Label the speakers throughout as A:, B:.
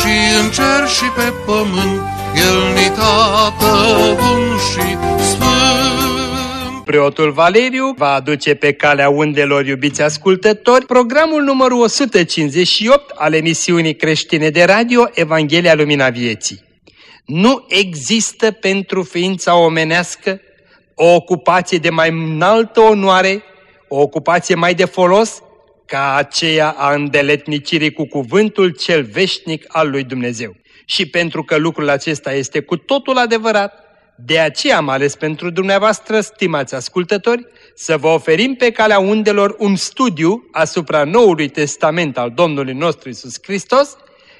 A: și în cer și pe pământ, El ni tată bun și sfânt.
B: Preotul Valeriu va aduce pe calea undelor iubiți ascultători programul numărul 158 al emisiunii creștine de radio Evanghelia Lumina Vieții. Nu există pentru ființa omenească o ocupație de mai înaltă onoare, o ocupație mai de folos ca aceea a îndeletnicirii cu cuvântul cel veșnic al lui Dumnezeu. Și pentru că lucrul acesta este cu totul adevărat, de aceea am ales pentru dumneavoastră, stimați ascultători, să vă oferim pe calea undelor un studiu asupra Noului Testament al Domnului nostru Isus Hristos,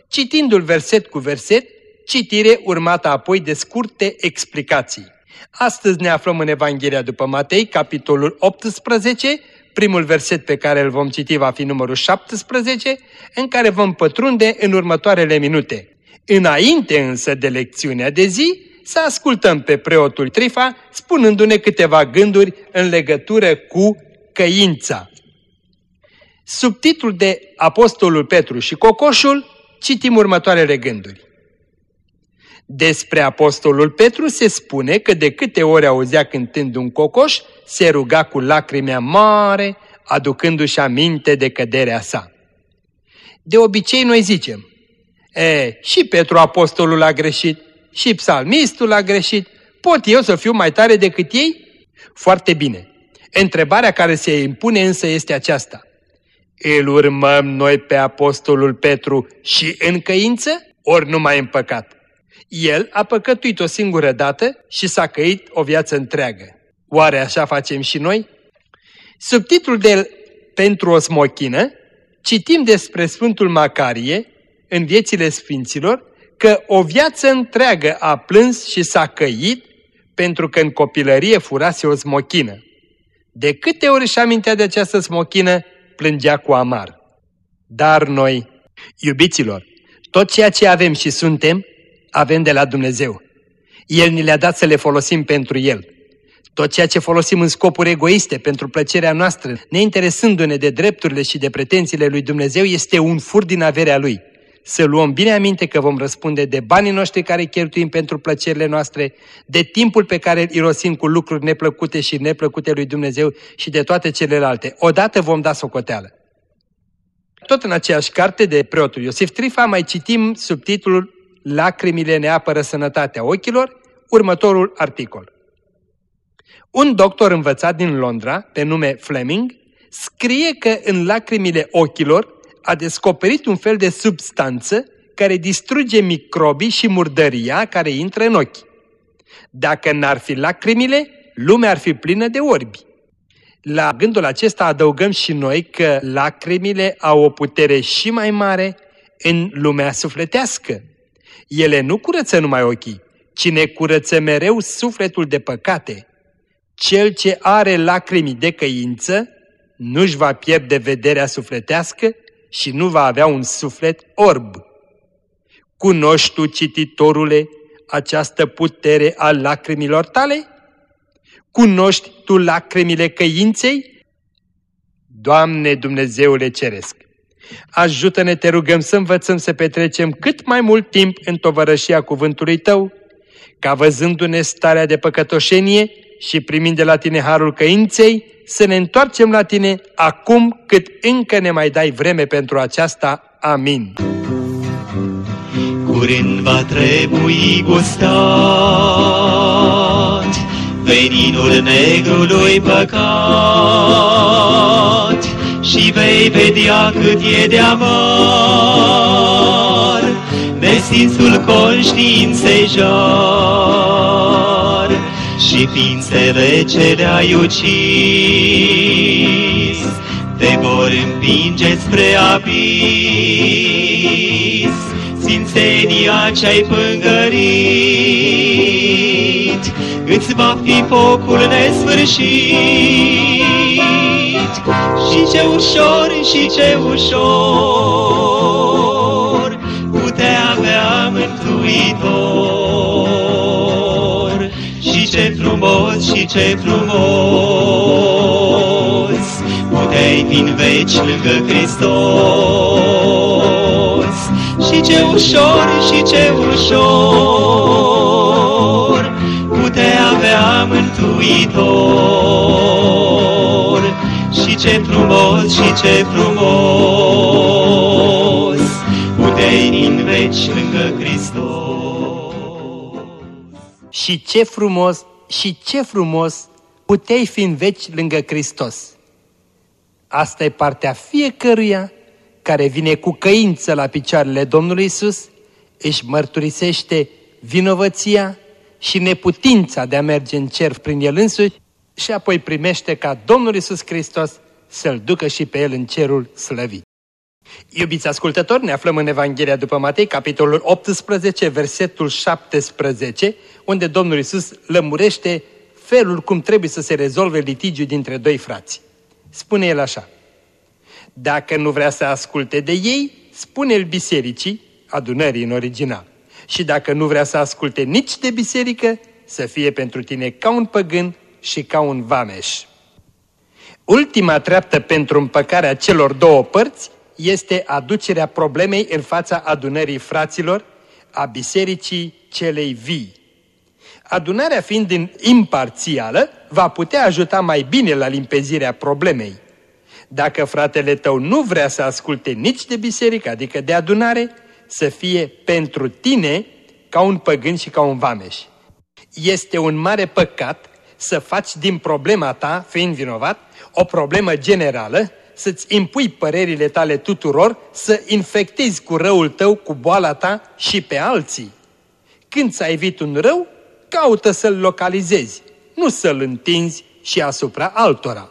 B: citindu-l verset cu verset, citire urmată apoi de scurte explicații. Astăzi ne aflăm în Evanghelia după Matei, capitolul 18, primul verset pe care îl vom citi va fi numărul 17, în care vom pătrunde în următoarele minute. Înainte însă de lecțiunea de zi, să ascultăm pe preotul Trifa spunându-ne câteva gânduri în legătură cu căința. Subtitlul de Apostolul Petru și Cocoșul, citim următoarele gânduri. Despre Apostolul Petru se spune că de câte ori auzea cântând un cocoș, se ruga cu lacrimea mare, aducându-și aminte de căderea sa. De obicei noi zicem, e, și Petru Apostolul a greșit, și psalmistul a greșit, pot eu să fiu mai tare decât ei? Foarte bine. Întrebarea care se impune însă este aceasta. Îl urmăm noi pe Apostolul Petru și în căință, ori numai în păcat? El a păcătuit o singură dată și s-a căit o viață întreagă. Oare așa facem și noi? Subtitlul de Pentru o smochină, citim despre Sfântul Macarie, în viețile Sfinților, că o viață întreagă a plâns și s-a căit pentru că în copilărie furase o smochină. De câte ori și amintea de această smochină, plângea cu amar. Dar noi, iubiților, tot ceea ce avem și suntem, avem de la Dumnezeu. El ni le-a dat să le folosim pentru El. Tot ceea ce folosim în scopuri egoiste, pentru plăcerea noastră, neinteresându-ne de drepturile și de pretențiile lui Dumnezeu, este un fur din averea Lui. Să luăm bine aminte că vom răspunde de banii noștri care cheltuim pentru plăcerile noastre, de timpul pe care îl irosim cu lucruri neplăcute și neplăcute lui Dumnezeu și de toate celelalte. Odată vom da socoteală. Tot în aceeași carte de preotul Iosif Trifa mai citim subtitlul Lacrimile ne apără sănătatea ochilor, următorul articol. Un doctor învățat din Londra, pe nume Fleming, scrie că în lacrimile ochilor a descoperit un fel de substanță care distruge microbii și murdăria care intră în ochi. Dacă n-ar fi lacrimile, lumea ar fi plină de orbi. La gândul acesta adăugăm și noi că lacrimile au o putere și mai mare în lumea sufletească. Ele nu curăță numai ochii, ci ne curăță mereu sufletul de păcate. Cel ce are lacrimi de căință nu-și va pierde vederea sufletească și nu va avea un suflet orb. Cunoști tu, cititorule, această putere a lacrimilor tale? Cunoști tu lacrimile căinței? Doamne Dumnezeule Ceresc! Ajută-ne, te rugăm, să învățăm să petrecem cât mai mult timp în tovărășia cuvântului Tău, ca văzându-ne starea de păcătoșenie și primind de la Tine harul căinței, să ne întoarcem la Tine acum cât încă ne mai dai vreme pentru aceasta. Amin.
C: Curând va trebui gustat veninul negrului păcat și vei vedea cât e de amar. Nesinsul conștiinței jar și ființele ce le-ai ucis te vor împinge spre abis. Sfințenia ce-ai pângărit, îți va fi focul nesfârșit. Și ce ușor, și ce ușor putea avea mântuitor. Și ce frumos, și ce frumos puteai fi în veci lângă Hristos. Și ce ușor, și ce ușor putea avea mântuitor și ce frumos, și ce frumos, puteai în veci lângă Hristos.
B: Și ce frumos, și ce frumos puteai fi în veci lângă Hristos. Asta e partea fiecăruia care vine cu căință la picioarele Domnului Isus, își mărturisește vinovăția și neputința de a merge în cer prin el însuși și apoi primește ca Domnul Isus Hristos să-l ducă și pe el în cerul slăvit. Iubiți ascultători, ne aflăm în Evanghelia după Matei, capitolul 18, versetul 17, unde Domnul Isus lămurește felul cum trebuie să se rezolve litigiul dintre doi frați. Spune el așa, dacă nu vrea să asculte de ei, spune-l bisericii, adunării în original. Și dacă nu vrea să asculte nici de biserică, să fie pentru tine ca un păgân și ca un vameș. Ultima treaptă pentru împăcarea celor două părți este aducerea problemei în fața adunării fraților, a bisericii celei vii. Adunarea fiind imparțială, va putea ajuta mai bine la limpezirea problemei. Dacă fratele tău nu vrea să asculte nici de biserică, adică de adunare, să fie pentru tine ca un păgân și ca un vameș. Este un mare păcat să faci din problema ta, fiind vinovat, o problemă generală, să-ți impui părerile tale tuturor, să infectezi cu răul tău, cu boala ta și pe alții. Când ți-a evit un rău, caută să-l localizezi, nu să-l întinzi și asupra altora.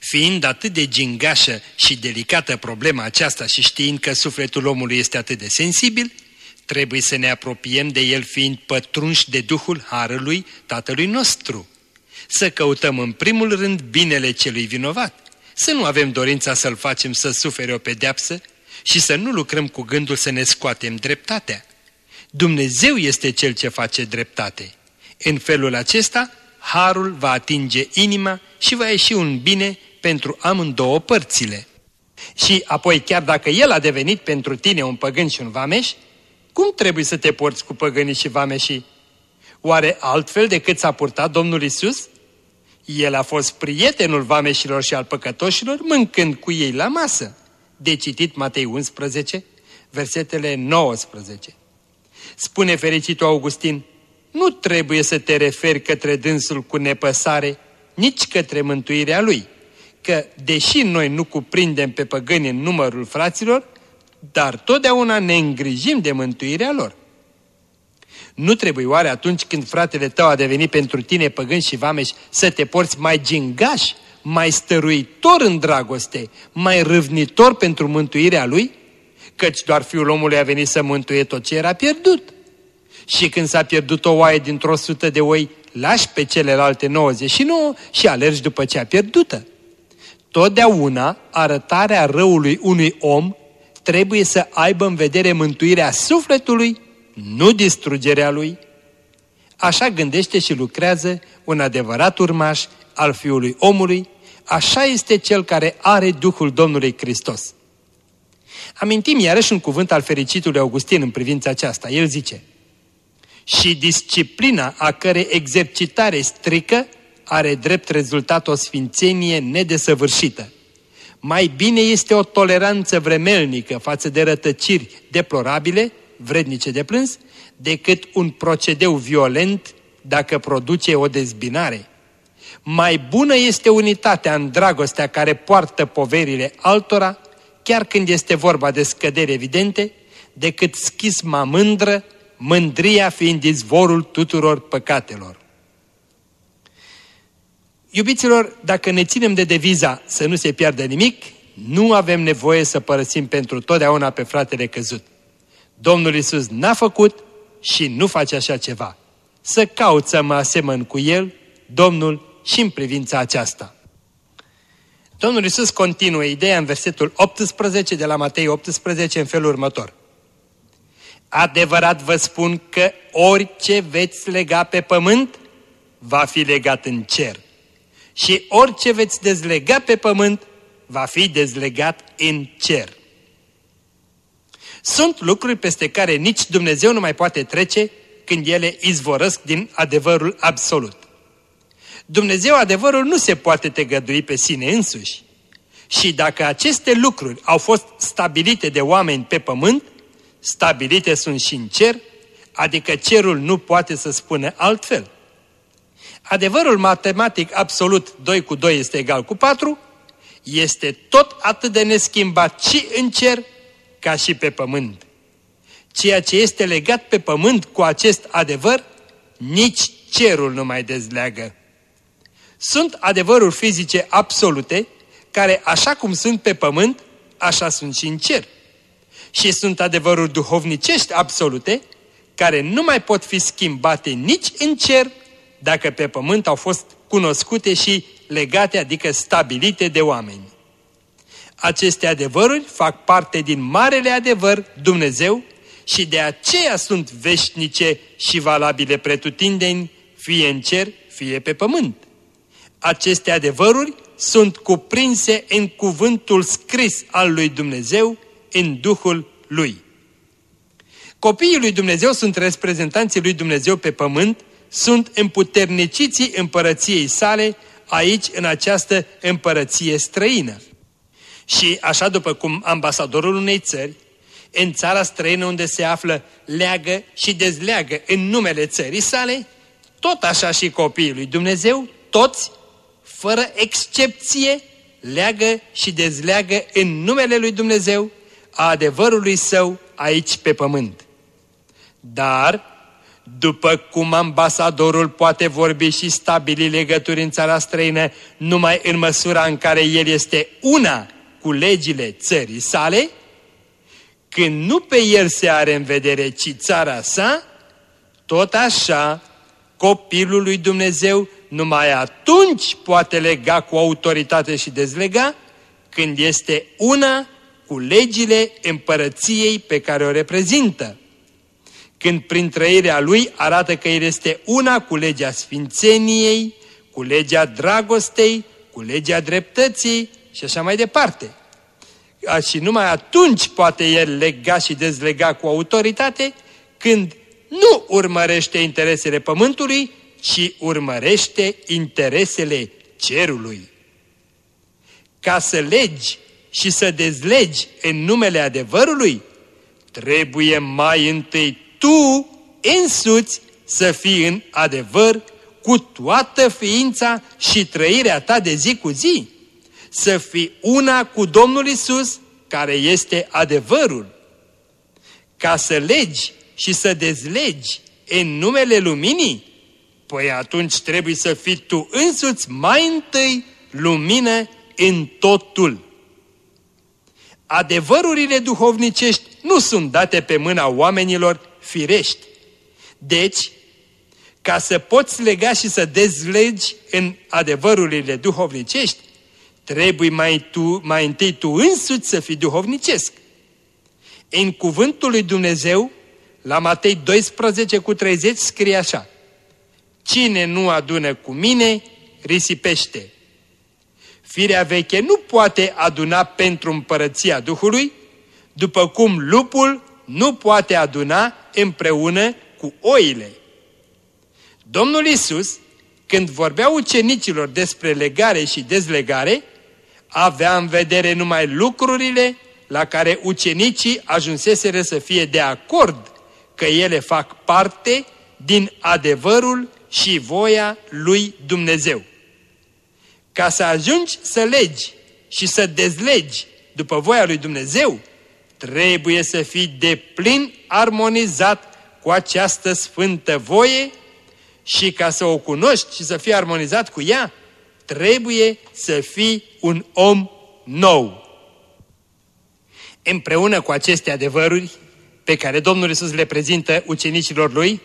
B: Fiind atât de gingașă și delicată problema aceasta și știind că sufletul omului este atât de sensibil, trebuie să ne apropiem de el fiind pătrunși de Duhul Harului Tatălui nostru. Să căutăm în primul rând binele celui vinovat, să nu avem dorința să-l facem să sufere o pedeapsă și să nu lucrăm cu gândul să ne scoatem dreptatea. Dumnezeu este Cel ce face dreptate. În felul acesta, Harul va atinge inima și va ieși un bine pentru amândouă părțile. Și apoi, chiar dacă El a devenit pentru tine un păgân și un vameș, cum trebuie să te porți cu păgânii și vameșii? Oare altfel decât s-a purtat Domnul Isus? El a fost prietenul vameșilor și al păcătoșilor, mâncând cu ei la masă. De citit Matei 11, versetele 19. Spune fericitul Augustin, nu trebuie să te referi către dânsul cu nepăsare, nici către mântuirea lui, că, deși noi nu cuprindem pe păgâni în numărul fraților, dar totdeauna ne îngrijim de mântuirea lor. Nu trebuie oare atunci când fratele tău a devenit pentru tine păgân și vameș să te porți mai gingaș, mai stăruitor în dragoste, mai râvnitor pentru mântuirea lui? Căci doar fiul omului a venit să mântuie tot ce era pierdut. Și când s-a pierdut o oaie dintr-o sută de oi, lași pe celelalte 99 și alergi după cea pierdută. Totdeauna arătarea răului unui om trebuie să aibă în vedere mântuirea sufletului, nu distrugerea lui. Așa gândește și lucrează un adevărat urmaș al Fiului omului, așa este cel care are Duhul Domnului Hristos. Amintim iarăși un cuvânt al fericitului Augustin în privința aceasta. El zice, și disciplina a cărei exercitare strică are drept rezultat o sfințenie nedesăvârșită. Mai bine este o toleranță vremelnică față de rătăciri deplorabile, vrednice de plâns, decât un procedeu violent dacă produce o dezbinare. Mai bună este unitatea în dragostea care poartă poverile altora, chiar când este vorba de scăderi evidente, decât schisma mândră, mândria fiind izvorul tuturor păcatelor. Iubiților, dacă ne ținem de deviza să nu se piardă nimic, nu avem nevoie să părăsim pentru totdeauna pe fratele căzut. Domnul Isus n-a făcut și nu face așa ceva. Să caut să mă asemăn cu El, Domnul, și în privința aceasta. Domnul Isus continuă ideea în versetul 18 de la Matei 18 în felul următor. Adevărat vă spun că orice veți lega pe pământ, va fi legat în cer. Și orice veți dezlega pe pământ, va fi dezlegat în cer. Sunt lucruri peste care nici Dumnezeu nu mai poate trece când ele izvorăsc din adevărul absolut. Dumnezeu adevărul nu se poate tegădui pe sine însuși. Și dacă aceste lucruri au fost stabilite de oameni pe pământ, stabilite sunt și în cer, adică cerul nu poate să spună altfel. Adevărul matematic absolut 2 cu 2 este egal cu 4 este tot atât de neschimbat și în cer ca și pe pământ. Ceea ce este legat pe pământ cu acest adevăr, nici cerul nu mai dezleagă. Sunt adevăruri fizice absolute, care așa cum sunt pe pământ, așa sunt și în cer. Și sunt adevăruri duhovnicești absolute, care nu mai pot fi schimbate nici în cer, dacă pe pământ au fost cunoscute și legate, adică stabilite de oameni. Aceste adevăruri fac parte din marele adevăr Dumnezeu și de aceea sunt veșnice și valabile pretutindeni, fie în cer, fie pe pământ. Aceste adevăruri sunt cuprinse în cuvântul scris al lui Dumnezeu, în Duhul lui. Copiii lui Dumnezeu sunt reprezentanții lui Dumnezeu pe pământ, sunt împuterniciții împărăției sale aici, în această împărăție străină. Și așa după cum ambasadorul unei țări, în țara străină unde se află, leagă și dezleagă în numele țării sale, tot așa și copiii lui Dumnezeu, toți, fără excepție, leagă și dezleagă în numele lui Dumnezeu a adevărului său aici pe pământ. Dar, după cum ambasadorul poate vorbi și stabili legături în țara străină numai în măsura în care el este una cu legile țării sale, când nu pe el se are în vedere, ci țara sa, tot așa copilul lui Dumnezeu numai atunci poate lega cu autoritate și dezlega când este una cu legile împărăției pe care o reprezintă. Când prin trăirea lui arată că el este una cu legea sfințeniei, cu legea dragostei, cu legea dreptății și așa mai departe. Și numai atunci poate el lega și dezlega cu autoritate când nu urmărește interesele pământului, ci urmărește interesele cerului. Ca să legi și să dezlegi în numele adevărului, trebuie mai întâi tu însuți să fii în adevăr cu toată ființa și trăirea ta de zi cu zi. Să fii una cu Domnul Isus, care este adevărul. Ca să legi și să dezlegi în numele luminii, păi atunci trebuie să fii tu însuți mai întâi lumină în totul. Adevărurile duhovnicești nu sunt date pe mâna oamenilor firești. Deci, ca să poți lega și să dezlegi în adevărurile duhovnicești, trebuie mai, tu, mai întâi tu însuți să fii duhovnicesc. În cuvântul lui Dumnezeu, la Matei 12 cu 30 scrie așa, Cine nu adună cu mine, risipește. Firea veche nu poate aduna pentru împărăția Duhului, după cum lupul nu poate aduna împreună cu oile. Domnul Isus, când vorbea ucenicilor despre legare și dezlegare, avea în vedere numai lucrurile la care ucenicii ajunseseră să fie de acord că ele fac parte din adevărul și voia lui Dumnezeu. Ca să ajungi să legi și să dezlegi după voia lui Dumnezeu, trebuie să fii de plin armonizat cu această sfântă voie și ca să o cunoști și să fii armonizat cu ea, trebuie să fii un om nou. Împreună cu aceste adevăruri, pe care Domnul Isus le prezintă ucenicilor lui,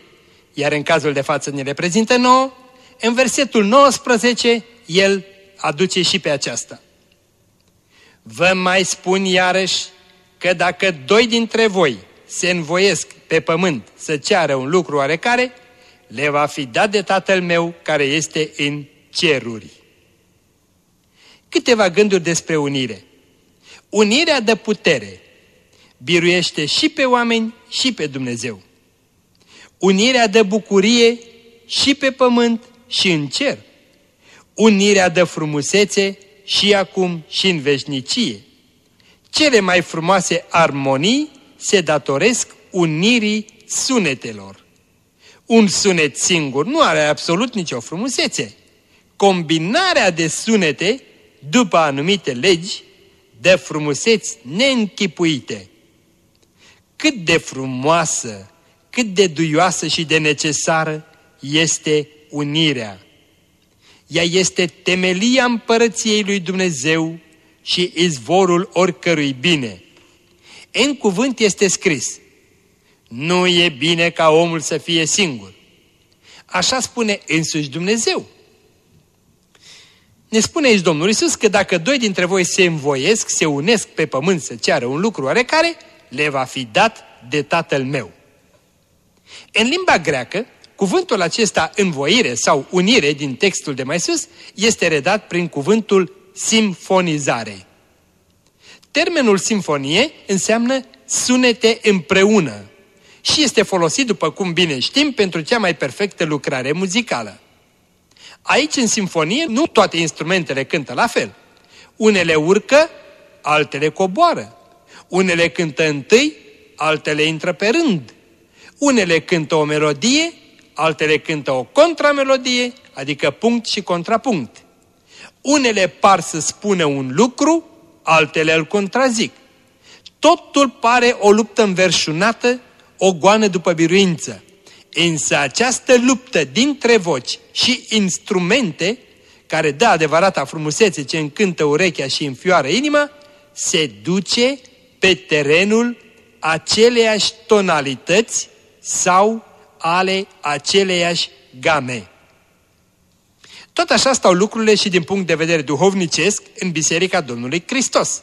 B: iar în cazul de față ne le prezintă nouă, în versetul 19 el aduce și pe aceasta. Vă mai spun iarăși că dacă doi dintre voi se învoiesc pe pământ să ceară un lucru oarecare, le va fi dat de Tatăl meu care este în ceruri. Câteva gânduri despre unire. Unirea de putere biruiește și pe oameni și pe Dumnezeu. Unirea de bucurie și pe pământ și în cer. Unirea de frumusețe și acum și în veșnicie. Cele mai frumoase armonii se datoresc unirii sunetelor. Un sunet singur nu are absolut nicio frumusețe. Combinarea de sunete, după anumite legi, de frumuseți neînchipuite. Cât de frumoasă, cât de duioasă și de necesară este unirea. Ea este temelia împărăției lui Dumnezeu și izvorul oricărui bine. În cuvânt este scris, nu e bine ca omul să fie singur. Așa spune însuși Dumnezeu. Ne spune aici Domnul Iisus că dacă doi dintre voi se învoiesc, se unesc pe pământ să ceară un lucru oarecare, le va fi dat de Tatăl meu. În limba greacă, cuvântul acesta învoire sau unire din textul de mai sus este redat prin cuvântul simfonizare. Termenul simfonie înseamnă sunete împreună și este folosit, după cum bine știm, pentru cea mai perfectă lucrare muzicală. Aici, în simfonie, nu toate instrumentele cântă la fel. Unele urcă, altele coboară. Unele cântă întâi, altele intră pe rând. Unele cântă o melodie, altele cântă o contramelodie, adică punct și contrapunct. Unele par să spună un lucru, altele îl contrazic. Totul pare o luptă înverșunată, o goană după biruință. Însă această luptă dintre voci și instrumente, care dă adevărata frumusețe ce încântă urechea și înfioară inima, se duce pe terenul aceleiași tonalități sau ale aceleiași game. Tot așa stau lucrurile și din punct de vedere duhovnicesc în Biserica Domnului Hristos.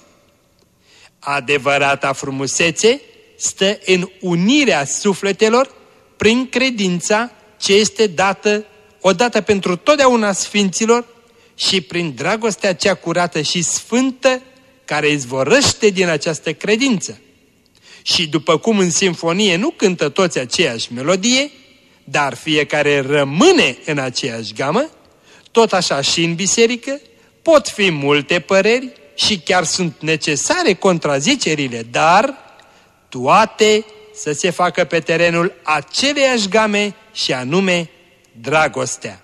B: Adevărata frumusețe stă în unirea sufletelor prin credința ce este dată odată pentru totdeauna sfinților și prin dragostea cea curată și sfântă care izvorăște din această credință. Și după cum în simfonie nu cântă toți aceeași melodie, dar fiecare rămâne în aceeași gamă, tot așa și în biserică pot fi multe păreri și chiar sunt necesare contrazicerile, dar toate să se facă pe terenul aceleiași game și anume dragostea.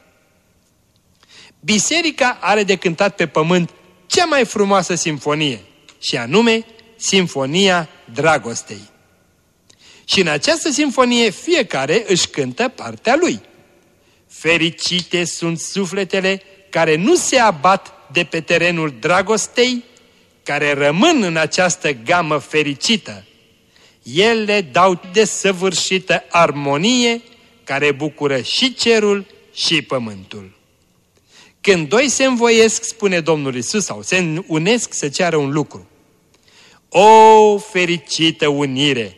B: Biserica are de cântat pe pământ cea mai frumoasă simfonie și anume Simfonia Dragostei. Și în această simfonie fiecare își cântă partea lui. Fericite sunt sufletele care nu se abat de pe terenul dragostei, care rămân în această gamă fericită. Ele dau desăvârșită armonie care bucură și cerul și pământul. Când doi se învoiesc, spune Domnul Isus, sau se unesc să ceară un lucru. O fericită unire!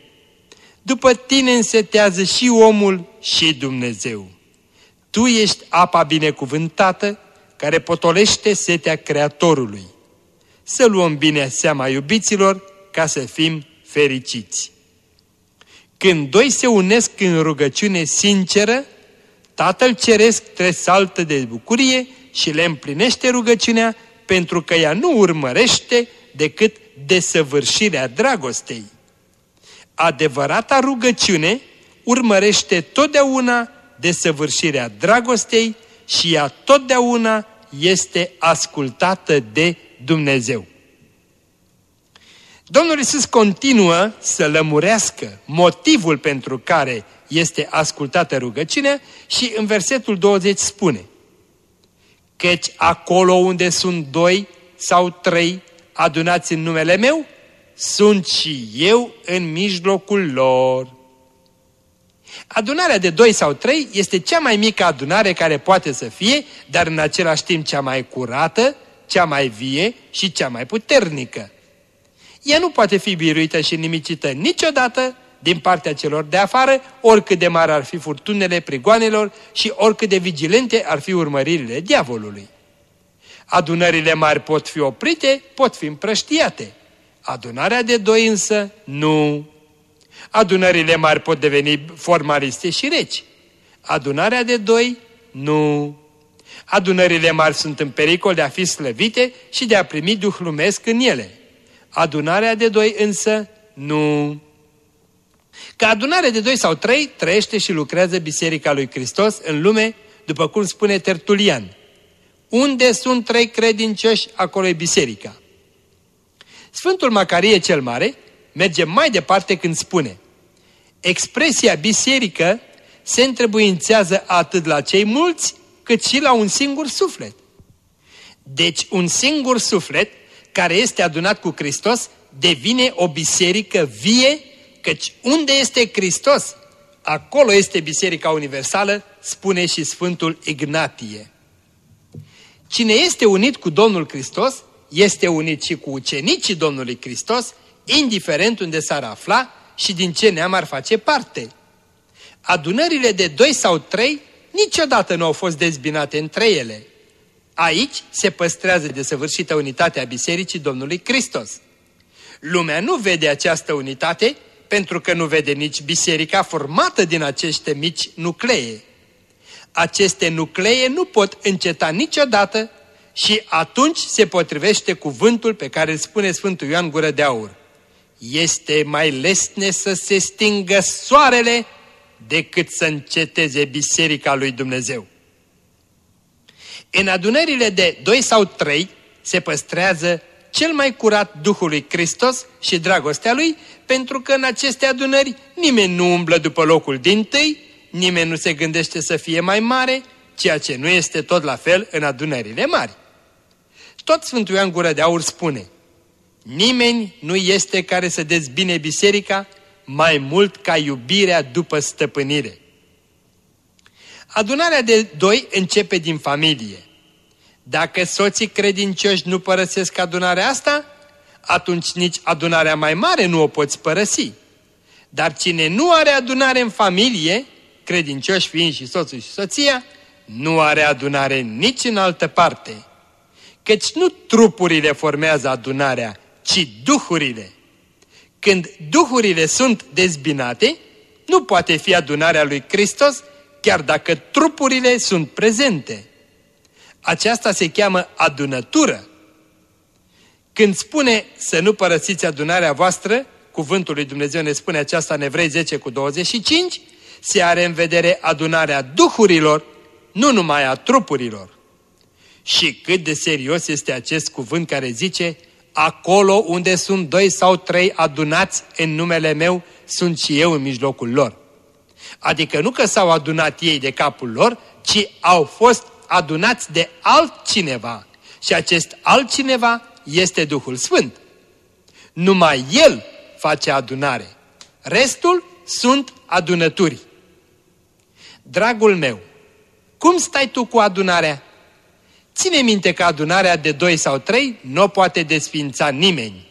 B: După tine însetează și omul și Dumnezeu. Tu ești apa binecuvântată care potolește setea Creatorului. Să luăm bine seama iubiților ca să fim fericiți. Când doi se unesc în rugăciune sinceră, Tatăl Ceresc tresaltă de bucurie și le împlinește rugăciunea pentru că ea nu urmărește decât desăvârșirea dragostei. Adevărata rugăciune urmărește totdeauna desăvârșirea dragostei și ea totdeauna este ascultată de Dumnezeu. Domnul Iisus continuă să lămurească motivul pentru care este ascultată rugăciunea și în versetul 20 spune Căci acolo unde sunt doi sau trei adunați în numele meu, sunt și eu în mijlocul lor. Adunarea de doi sau trei este cea mai mică adunare care poate să fie, dar în același timp cea mai curată, cea mai vie și cea mai puternică. Ea nu poate fi biruită și nimicită niciodată din partea celor de afară, oricât de mari ar fi furtunele prigoanelor și oricât de vigilente ar fi urmăririle diavolului. Adunările mari pot fi oprite, pot fi împrăștiate. Adunarea de doi însă nu. Adunările mari pot deveni formaliste și reci. Adunarea de doi nu. Adunările mari sunt în pericol de a fi slăvite și de a primi duh lumesc în ele. Adunarea de doi însă nu. Ca adunare de doi sau trei trăiește și lucrează Biserica lui Hristos în lume, după cum spune Tertulian. Unde sunt trei credincioși, acolo e biserica. Sfântul Macarie cel Mare merge mai departe când spune Expresia biserică se întrebuințează atât la cei mulți, cât și la un singur suflet. Deci un singur suflet care este adunat cu Hristos devine o biserică vie, căci unde este Hristos, acolo este Biserica Universală, spune și Sfântul Ignatie. Cine este unit cu Domnul Hristos, este unit și cu ucenicii Domnului Hristos, indiferent unde s-ar afla și din ce neam ar face parte. Adunările de doi sau trei niciodată nu au fost dezbinate între ele. Aici se păstrează de săvârșită unitatea Bisericii Domnului Hristos. Lumea nu vede această unitate pentru că nu vede nici biserica formată din aceste mici nuclee. Aceste nuclee nu pot înceta niciodată și atunci se potrivește cuvântul pe care îl spune Sfântul Ioan Gură de Aur. Este mai lesne să se stingă soarele decât să înceteze biserica lui Dumnezeu. În adunările de doi sau trei se păstrează cel mai curat Duhul lui Hristos și dragostea Lui, pentru că în aceste adunări nimeni nu umblă după locul din tâi, nimeni nu se gândește să fie mai mare, ceea ce nu este tot la fel în adunările mari. Tot Sfântul Ioan Gură de Aur spune, nimeni nu este care să dezbine biserica mai mult ca iubirea după stăpânire. Adunarea de doi începe din familie. Dacă soții credincioși nu părăsesc adunarea asta, atunci nici adunarea mai mare nu o poți părăsi. Dar cine nu are adunare în familie, credincioși fiind și soțul și soția, nu are adunare nici în altă parte. Căci nu trupurile formează adunarea, ci duhurile. Când duhurile sunt dezbinate, nu poate fi adunarea lui Hristos, chiar dacă trupurile sunt prezente. Aceasta se cheamă adunătură. Când spune să nu părăsiți adunarea voastră, cuvântul lui Dumnezeu ne spune aceasta în Evrei 10 cu 25, se are în vedere adunarea duhurilor, nu numai a trupurilor. Și cât de serios este acest cuvânt care zice, acolo unde sunt doi sau trei adunați în numele meu, sunt și eu în mijlocul lor. Adică nu că s-au adunat ei de capul lor, ci au fost adunați de altcineva. Și acest altcineva este Duhul Sfânt. Numai El face adunare. Restul sunt adunături. Dragul meu, cum stai tu cu adunarea? Ține minte că adunarea de doi sau trei nu poate desfința nimeni.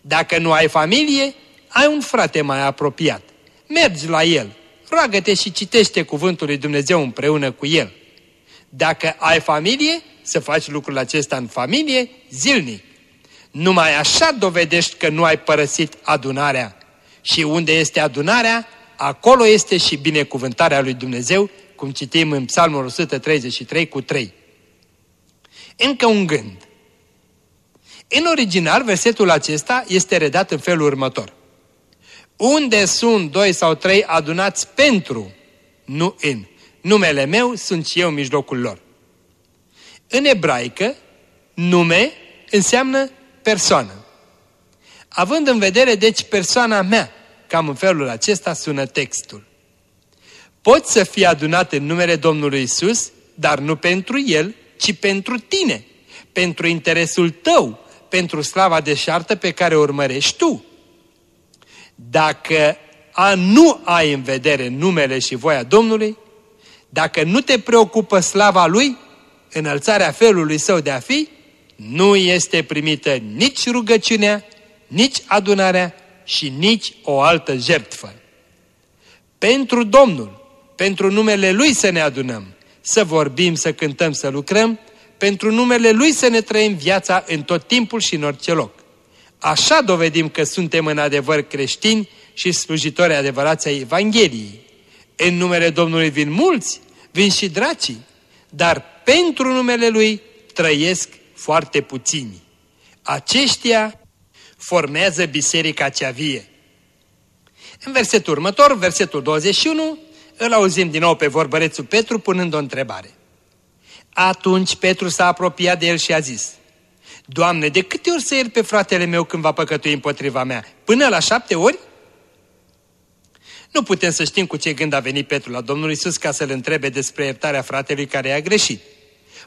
B: Dacă nu ai familie, ai un frate mai apropiat. Mergi la el, roagă-te și citește cuvântul lui Dumnezeu împreună cu el. Dacă ai familie, să faci lucrul acesta în familie zilnic. Numai așa dovedești că nu ai părăsit adunarea. Și unde este adunarea, acolo este și binecuvântarea lui Dumnezeu, cum citim în Psalmul 133 cu 3. Încă un gând. În original, versetul acesta este redat în felul următor. Unde sunt doi sau trei adunați pentru, nu în. Numele meu sunt și eu în mijlocul lor. În ebraică, nume înseamnă persoană. Având în vedere, deci, persoana mea, cam în felul acesta sună textul. Poți să fii adunat în numele Domnului Isus, dar nu pentru El, ci pentru tine, pentru interesul tău, pentru slava deșartă pe care o urmărești tu. Dacă a nu ai în vedere numele și voia Domnului, dacă nu te preocupă slava Lui, înălțarea felului său de a fi, nu este primită nici rugăciunea, nici adunarea și nici o altă jertfă. Pentru Domnul, pentru numele Lui să ne adunăm, să vorbim, să cântăm, să lucrăm, pentru numele Lui să ne trăim viața în tot timpul și în orice loc. Așa dovedim că suntem în adevăr creștini și slujitori adevărați ai Evangheliei. În numele Domnului vin mulți, vin și dracii, dar pentru numele Lui trăiesc foarte puțini. Aceștia formează biserica cea vie. În versetul următor, versetul 21, îl auzim din nou pe vorbărețul Petru punând o întrebare. Atunci Petru s-a apropiat de el și a zis, Doamne, de câte ori să iert pe fratele meu când va păcătui împotriva mea? Până la șapte ori? Nu putem să știm cu ce gând a venit Petru la Domnul Isus ca să-l întrebe despre iertarea fratelui care i-a greșit.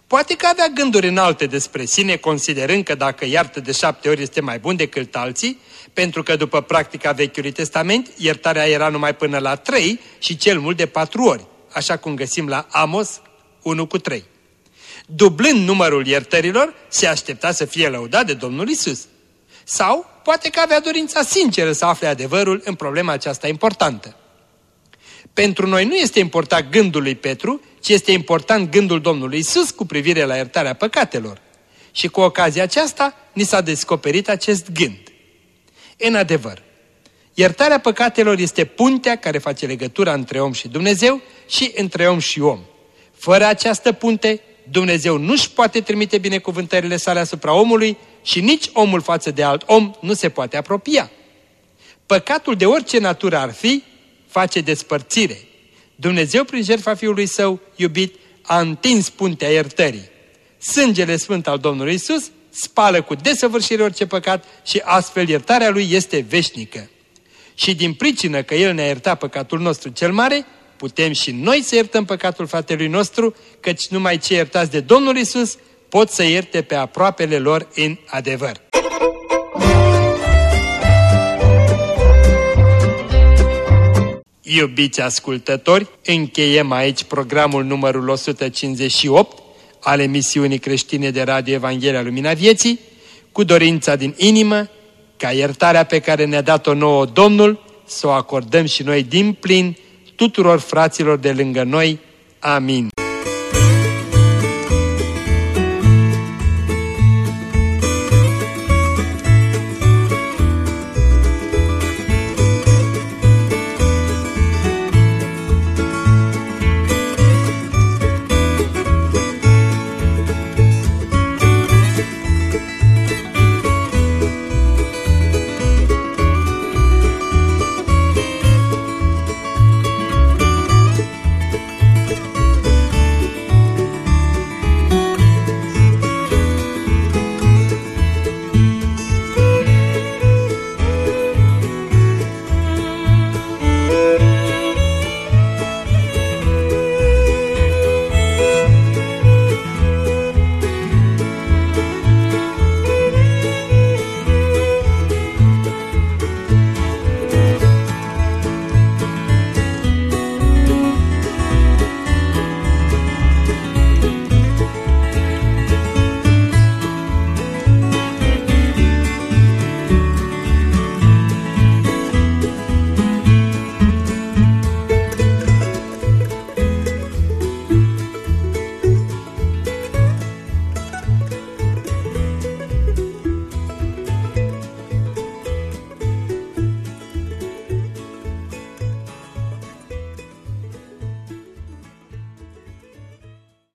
B: Poate că avea gânduri înalte despre sine, considerând că dacă iartă de șapte ori este mai bun decât alții, pentru că după practica Vechiului Testament, iertarea era numai până la trei și cel mult de patru ori, așa cum găsim la Amos 1 cu 3. Dublând numărul iertărilor, se aștepta să fie lăudat de Domnul Isus. Sau poate că avea dorința sinceră să afle adevărul în problema aceasta importantă. Pentru noi nu este important gândul lui Petru, ci este important gândul Domnului Isus cu privire la iertarea păcatelor. Și cu ocazia aceasta ni s-a descoperit acest gând. În adevăr, iertarea păcatelor este puntea care face legătura între om și Dumnezeu și între om și om. Fără această punte, Dumnezeu nu-și poate trimite binecuvântările sale asupra omului și nici omul față de alt om nu se poate apropia. Păcatul de orice natură ar fi, face despărțire. Dumnezeu, prin jertfa Fiului Său iubit, a întins puntea iertării. Sângele Sfânt al Domnului Isus spală cu desăvârșire orice păcat și astfel iertarea Lui este veșnică. Și din pricină că El ne-a iertat păcatul nostru cel mare, putem și noi să iertăm păcatul fratelui nostru, căci numai ce iertați de Domnul Isus pot să ierte pe aproapele lor în adevăr. Iubiți ascultători, încheiem aici programul numărul 158 al emisiunii creștine de Radio Evanghelia Lumina Vieții, cu dorința din inimă ca iertarea pe care ne-a dat-o nouă Domnul să o acordăm și noi din plin tuturor fraților de lângă noi. Amin.